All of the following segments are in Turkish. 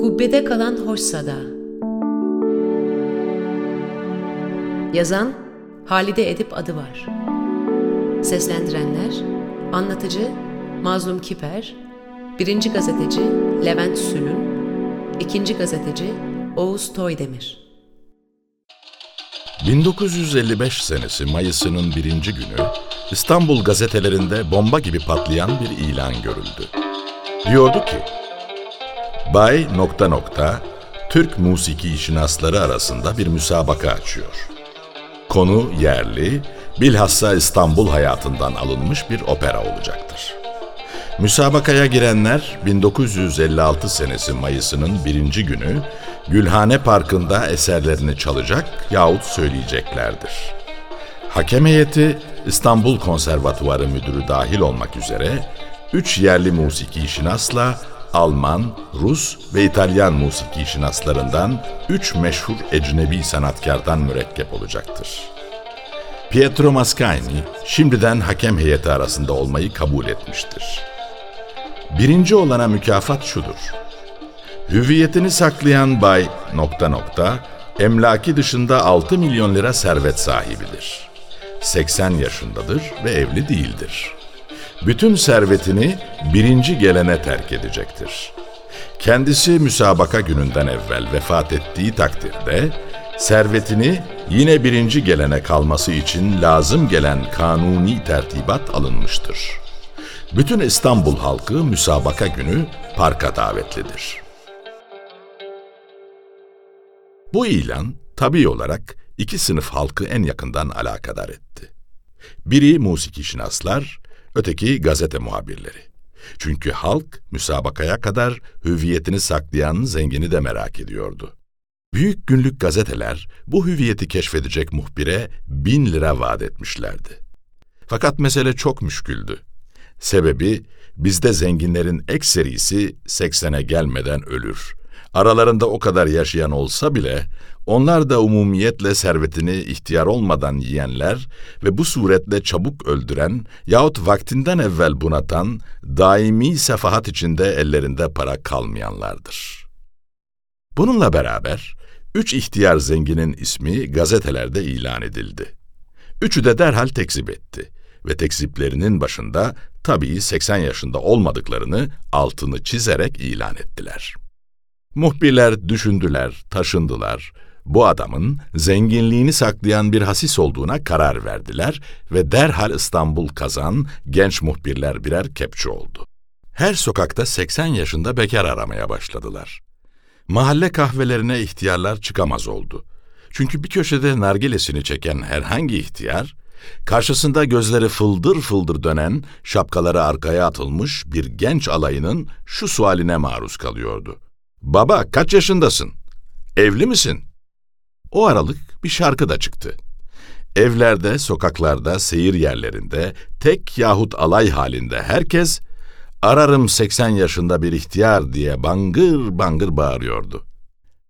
Kubbede kalan hoş sada. Yazan Halide Edip adı var. Seslendirenler Anlatıcı Mazlum Kiper Birinci gazeteci Levent Sülün İkinci gazeteci Oğuz Toydemir 1955 senesi Mayıs'ının birinci günü İstanbul gazetelerinde bomba gibi patlayan bir ilan görüldü. Diyordu ki, Bay nokta nokta Türk musiki şinasları arasında bir müsabaka açıyor. Konu yerli, bilhassa İstanbul hayatından alınmış bir opera olacaktır. Müsabakaya girenler 1956 senesi Mayıs'ının birinci günü Gülhane Parkı'nda eserlerini çalacak yahut söyleyeceklerdir. Hakem heyeti İstanbul Konservatuvarı Müdürü dahil olmak üzere üç yerli musiki şinasla Alman, Rus ve İtalyan musiki şinaslarından üç meşhur ecnebi sanatkardan mürekkep olacaktır. Pietro Mascagni şimdiden hakem heyeti arasında olmayı kabul etmiştir. Birinci olana mükafat şudur. Hüviyetini saklayan bay nokta nokta emlaki dışında 6 milyon lira servet sahibidir. 80 yaşındadır ve evli değildir. Bütün servetini birinci gelene terk edecektir. Kendisi müsabaka gününden evvel vefat ettiği takdirde servetini yine birinci gelene kalması için lazım gelen kanuni tertibat alınmıştır. Bütün İstanbul halkı müsabaka günü parka davetlidir. Bu ilan tabii olarak iki sınıf halkı en yakından alakadar etti. Biri musiki şinaslar, öteki gazete muhabirleri. Çünkü halk müsabakaya kadar hüviyetini saklayan zengini de merak ediyordu. Büyük günlük gazeteler bu hüviyeti keşfedecek muhbire bin lira vaat etmişlerdi. Fakat mesele çok müşküldü. Sebebi bizde zenginlerin ekserisi 80'e gelmeden ölür. Aralarında o kadar yaşayan olsa bile onlar da umumiyetle servetini ihtiyar olmadan yiyenler ve bu suretle çabuk öldüren yahut vaktinden evvel bunatan, daimi sefahat içinde ellerinde para kalmayanlardır. Bununla beraber üç ihtiyar zenginin ismi gazetelerde ilan edildi. Üçü de derhal tekzip etti ve tekziplerinin başında tabii 80 yaşında olmadıklarını altını çizerek ilan ettiler. Muhbirler düşündüler, taşındılar. Bu adamın zenginliğini saklayan bir hasis olduğuna karar verdiler ve derhal İstanbul kazan genç muhbirler birer kepçe oldu. Her sokakta 80 yaşında bekar aramaya başladılar. Mahalle kahvelerine ihtiyarlar çıkamaz oldu. Çünkü bir köşede nargilesini çeken herhangi ihtiyar, karşısında gözleri fıldır fıldır dönen, şapkaları arkaya atılmış bir genç alayının şu sualine maruz kalıyordu. Baba kaç yaşındasın? Evli misin? O aralık bir şarkı da çıktı. Evlerde, sokaklarda, seyir yerlerinde, tek yahut alay halinde herkes ararım 80 yaşında bir ihtiyar diye bangır bangır bağırıyordu.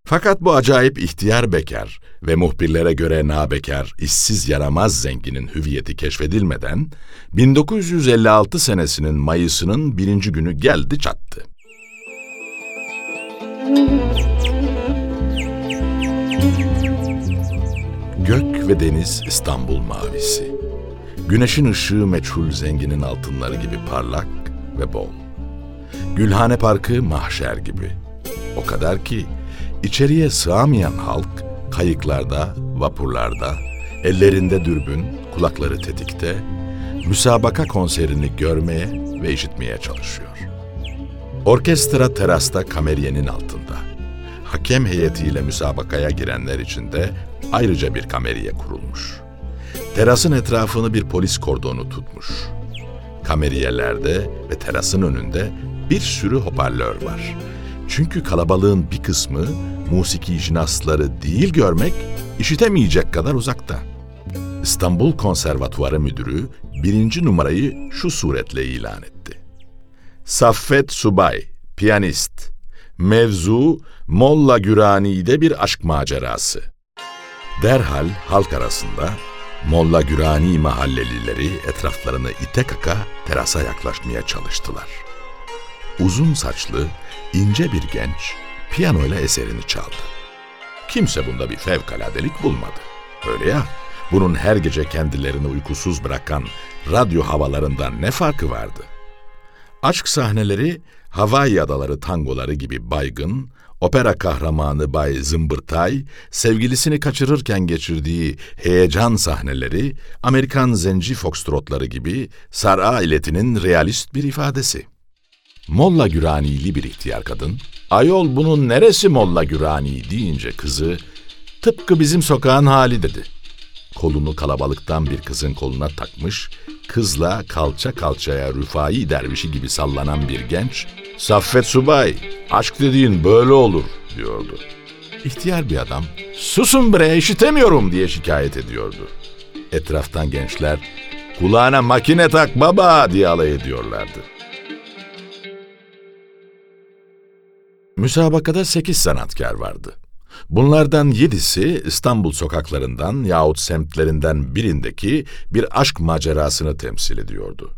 Fakat bu acayip ihtiyar bekar ve muhbirlere göre nabekar, işsiz yaramaz zenginin hüviyeti keşfedilmeden 1956 senesinin Mayıs'ının birinci günü geldi çattı. Gök ve deniz İstanbul mavisi. Güneşin ışığı meçhul zenginin altınları gibi parlak ve bol. Gülhane Parkı mahşer gibi. O kadar ki içeriye sığamayan halk kayıklarda, vapurlarda, ellerinde dürbün, kulakları tetikte, müsabaka konserini görmeye ve işitmeye çalışıyor. Orkestra terasta kameryenin altında. Hakem heyetiyle müsabakaya girenler için de ayrıca bir kameriye kurulmuş. Terasın etrafını bir polis kordonu tutmuş. Kameriyelerde ve terasın önünde bir sürü hoparlör var. Çünkü kalabalığın bir kısmı musiki jinasları değil görmek, işitemeyecek kadar uzakta. İstanbul Konservatuvarı Müdürü birinci numarayı şu suretle ilan etti. Saffet Subay, piyanist. Mevzu Molla Gürani'de bir aşk macerası. Derhal halk arasında Molla Gürani mahallelileri etraflarını ite kaka terasa yaklaşmaya çalıştılar. Uzun saçlı, ince bir genç, piyanoyla eserini çaldı. Kimse bunda bir fevkaladelik bulmadı. Öyle ya, bunun her gece kendilerini uykusuz bırakan radyo havalarından ne farkı vardı? Aşk sahneleri Hawaii adaları tangoları gibi baygın, opera kahramanı Bay Zımbırtay, sevgilisini kaçırırken geçirdiği heyecan sahneleri, Amerikan zenci foxtrotları gibi Sar ailetinin realist bir ifadesi. Molla Gürani'li bir ihtiyar kadın, ayol bunun neresi Molla Gürani deyince kızı, tıpkı bizim sokağın hali dedi. Kolunu kalabalıktan bir kızın koluna takmış, kızla kalça kalçaya rüfai dervişi gibi sallanan bir genç, Saffet Subay, aşk dediğin böyle olur diyordu. İhtiyar bir adam, susun bre işitemiyorum diye şikayet ediyordu. Etraftan gençler, kulağına makine tak baba diye alay ediyorlardı. Müsabakada sekiz sanatkar vardı. Bunlardan yedisi İstanbul sokaklarından yahut semtlerinden birindeki bir aşk macerasını temsil ediyordu.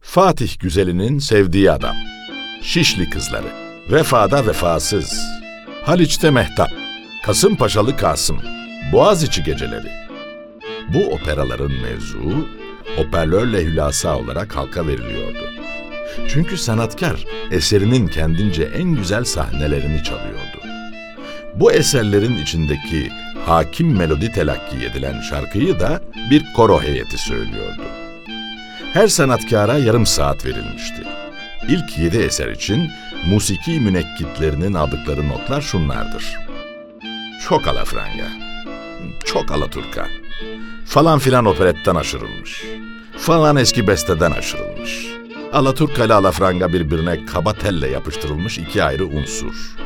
Fatih Güzeli'nin sevdiği adam, Şişli kızları, Vefada vefasız, Haliç'te Mehtap, Kasımpaşalı Kasım, Boğaziçi geceleri. Bu operaların mevzuu, operlörle hülasa olarak halka veriliyordu. Çünkü sanatkar eserinin kendince en güzel sahnelerini çalıyordu. Bu eserlerin içindeki hakim melodi telakki edilen şarkıyı da bir koro heyeti söylüyordu. Her sanatkara yarım saat verilmişti. İlk yedi eser için musiki münekkitlerinin aldıkları notlar şunlardır. Çok alafranga, çok alaturka, falan filan operetten aşırılmış, falan eski besteden aşırılmış. Alaturka ile alafranga birbirine kaba telle yapıştırılmış iki ayrı unsur.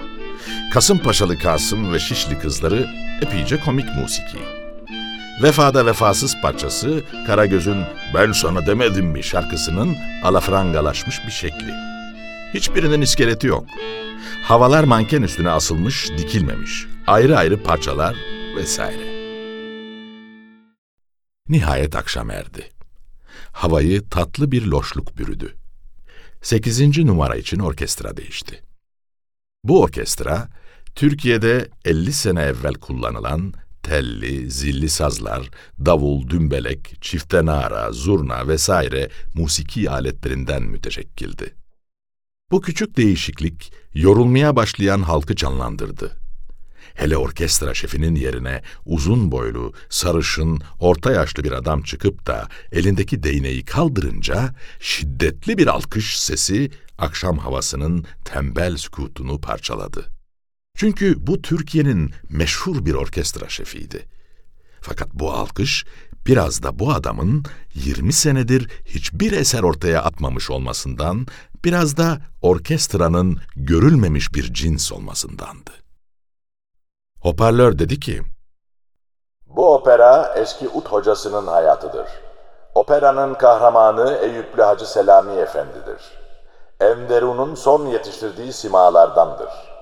Kasımpaşalı Kasım ve Şişli kızları epeyce komik musiki. Vefada Vefasız parçası Karagöz'ün Ben sana demedim mi şarkısının alafrangalaşmış bir şekli. Hiçbirinin iskeleti yok. Havalar manken üstüne asılmış, dikilmemiş. Ayrı ayrı parçalar vesaire. Nihayet akşam erdi. Havayı tatlı bir loşluk bürüdü. Sekizinci numara için orkestra değişti. Bu orkestra, Türkiye'de 50 sene evvel kullanılan telli, zilli sazlar, davul, dümbelek, çiftenara, zurna vesaire musiki aletlerinden müteşekkildi. Bu küçük değişiklik yorulmaya başlayan halkı canlandırdı. Hele orkestra şefinin yerine uzun boylu, sarışın, orta yaşlı bir adam çıkıp da elindeki değneği kaldırınca şiddetli bir alkış sesi akşam havasının tembel sükutunu parçaladı. Çünkü bu Türkiye'nin meşhur bir orkestra şefiydi. Fakat bu alkış biraz da bu adamın 20 senedir hiçbir eser ortaya atmamış olmasından, biraz da orkestranın görülmemiş bir cins olmasındandı. Hoparlör dedi ki, Bu opera eski ut hocasının hayatıdır. Operanın kahramanı Eyüplü Hacı Selami Efendi'dir. Enderun'un son yetiştirdiği simalardandır.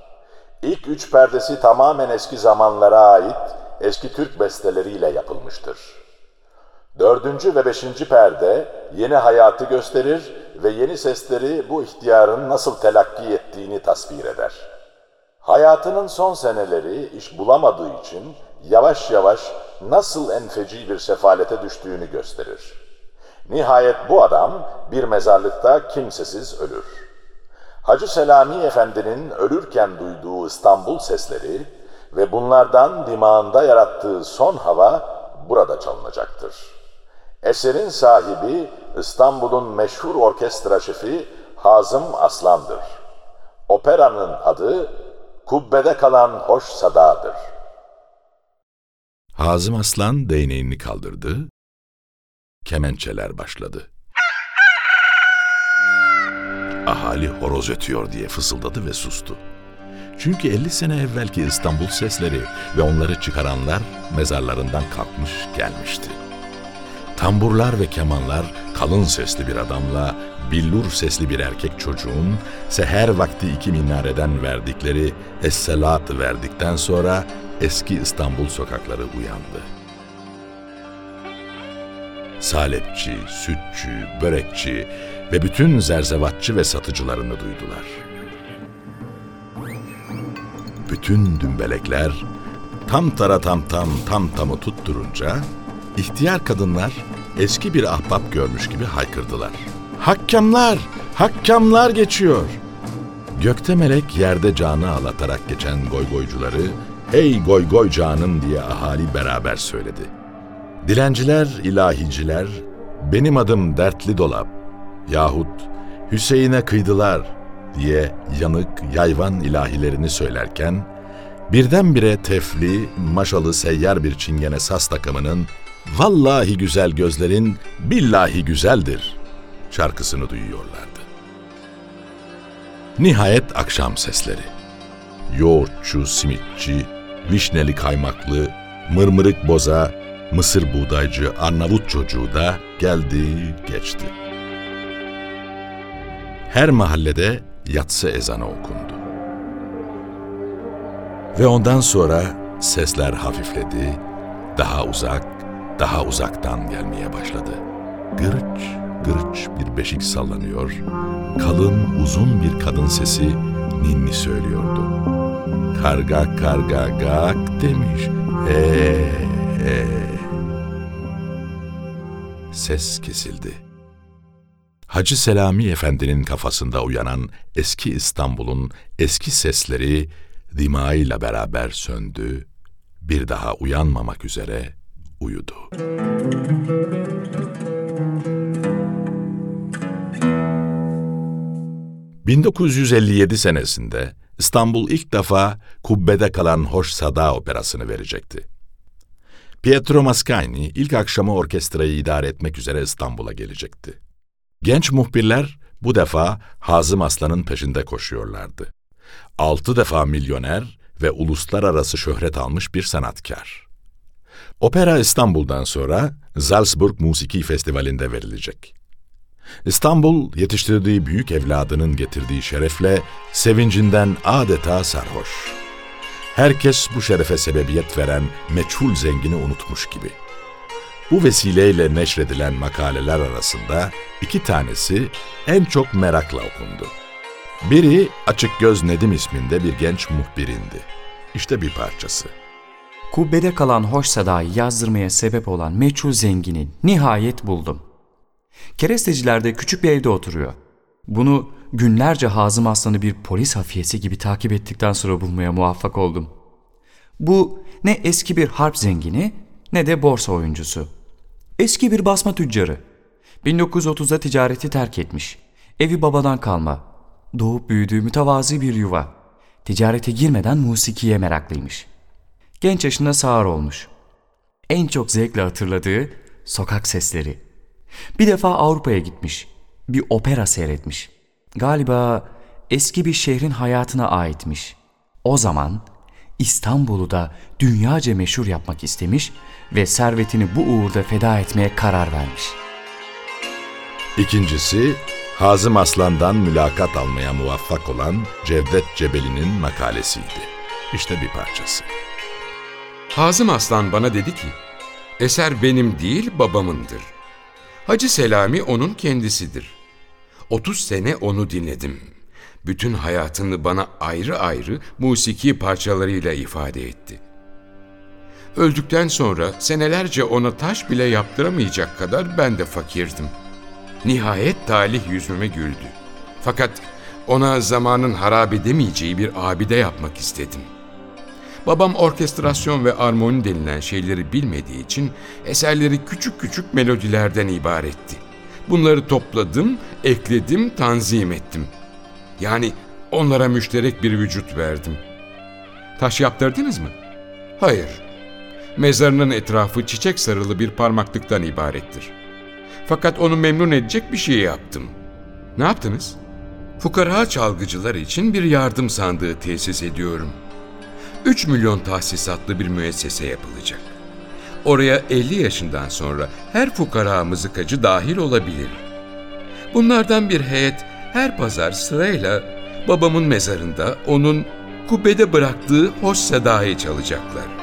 İlk üç perdesi tamamen eski zamanlara ait eski Türk besteleriyle yapılmıştır. Dördüncü ve beşinci perde yeni hayatı gösterir ve yeni sesleri bu ihtiyarın nasıl telakki ettiğini tasvir eder. Hayatının son seneleri iş bulamadığı için yavaş yavaş nasıl enfeci bir sefalete düştüğünü gösterir. Nihayet bu adam bir mezarlıkta kimsesiz ölür. Hacı Selami Efendi'nin ölürken duyduğu İstanbul sesleri ve bunlardan dimağında yarattığı son hava burada çalınacaktır. Eserin sahibi İstanbul'un meşhur orkestra şefi Hazım Aslan'dır. Operanın adı Kubbede Kalan Hoş Sadadır. Hazım Aslan değneğini kaldırdı, kemençeler başladı. Ahali horoz ötüyor diye fısıldadı ve sustu. Çünkü 50 sene evvelki İstanbul sesleri ve onları çıkaranlar mezarlarından kalkmış gelmişti. Tamburlar ve kemanlar kalın sesli bir adamla billur sesli bir erkek çocuğun seher vakti iki minareden verdikleri esselat verdikten sonra eski İstanbul sokakları uyandı. Salepçi, sütçü, börekçi ve bütün zerzevatçı ve satıcılarını duydular. bütün dümbelekler tam tara tam tam tam tamı tutturunca ihtiyar kadınlar eski bir ahbap görmüş gibi haykırdılar. Hakkamlar, hakkamlar geçiyor. Gökte melek yerde canı ağlatarak geçen goygoycuları hey goy goy canım diye ahali beraber söyledi. Dilenciler, ilahiciler, benim adım dertli dolap yahut Hüseyin'e kıydılar diye yanık yayvan ilahilerini söylerken, birdenbire tefli, maşalı seyyar bir çingene sas takımının Vallahi güzel gözlerin billahi güzeldir şarkısını duyuyorlardı. Nihayet akşam sesleri. Yoğurtçu, simitçi, vişneli kaymaklı, mırmırık boza, mısır buğdaycı, Arnavut çocuğu da geldi, geçti. Her mahallede yatsı ezanı okundu. Ve ondan sonra sesler hafifledi, daha uzak, daha uzaktan gelmeye başladı. Gırç, gırç bir beşik sallanıyor, kalın, uzun bir kadın sesi ninni söylüyordu. Karga karga gak demiş, he Ses kesildi. Hacı Selami Efendi'nin kafasında uyanan eski İstanbul'un eski sesleri dimağıyla beraber söndü, bir daha uyanmamak üzere uyudu. ...1957 senesinde İstanbul ilk defa kubbede kalan Hoş Sada operasını verecekti. Pietro Mascagni ilk akşamı orkestrayı idare etmek üzere İstanbul'a gelecekti. Genç muhbirler bu defa Hazım Aslan'ın peşinde koşuyorlardı. Altı defa milyoner ve uluslararası şöhret almış bir sanatkar. Opera İstanbul'dan sonra Salzburg Musiki Festivali'nde verilecek. İstanbul yetiştirdiği büyük evladının getirdiği şerefle sevincinden adeta sarhoş. Herkes bu şerefe sebebiyet veren meçhul zengini unutmuş gibi. Bu vesileyle neşredilen makaleler arasında iki tanesi en çok merakla okundu. Biri Açık Göz Nedim isminde bir genç muhbirindi. İşte bir parçası. Kubbede kalan hoş sadayı yazdırmaya sebep olan meçhul zengini nihayet buldum. Kerestecilerde küçük bir evde oturuyor. Bunu günlerce Hazım Aslan'ı bir polis hafiyesi gibi takip ettikten sonra bulmaya muvaffak oldum. Bu ne eski bir harp zengini ne de borsa oyuncusu. Eski bir basma tüccarı. 1930'da ticareti terk etmiş. Evi babadan kalma. Doğup büyüdüğü mütevazi bir yuva. Ticarete girmeden musikiye meraklıymış. Genç yaşında sağır olmuş. En çok zevkle hatırladığı sokak sesleri. Bir defa Avrupa'ya gitmiş. Bir opera seyretmiş. Galiba eski bir şehrin hayatına aitmiş. O zaman İstanbul'u da dünyaca meşhur yapmak istemiş ve servetini bu uğurda feda etmeye karar vermiş. İkincisi, Hazım Aslan'dan mülakat almaya muvaffak olan Cevdet Cebeli'nin makalesiydi. İşte bir parçası. Hazım Aslan bana dedi ki, eser benim değil babamındır. Hacı Selami onun kendisidir. 30 sene onu dinledim. Bütün hayatını bana ayrı ayrı musiki parçalarıyla ifade etti. Öldükten sonra senelerce ona taş bile yaptıramayacak kadar ben de fakirdim. Nihayet talih yüzüme güldü. Fakat ona zamanın harap edemeyeceği bir abide yapmak istedim. Babam orkestrasyon ve armoni denilen şeyleri bilmediği için eserleri küçük küçük melodilerden ibaretti. Bunları topladım, ekledim, tanzim ettim. Yani onlara müşterek bir vücut verdim. Taş yaptırdınız mı? Hayır. Mezarının etrafı çiçek sarılı bir parmaklıktan ibarettir. Fakat onu memnun edecek bir şey yaptım. Ne yaptınız? Fukara çalgıcılar için bir yardım sandığı tesis ediyorum. 3 milyon tahsisatlı bir müessese yapılacak. Oraya 50 yaşından sonra her fukara mızıkacı dahil olabilir. Bunlardan bir heyet her pazar sırayla babamın mezarında onun kubbede bıraktığı hoş sedayı çalacaklar.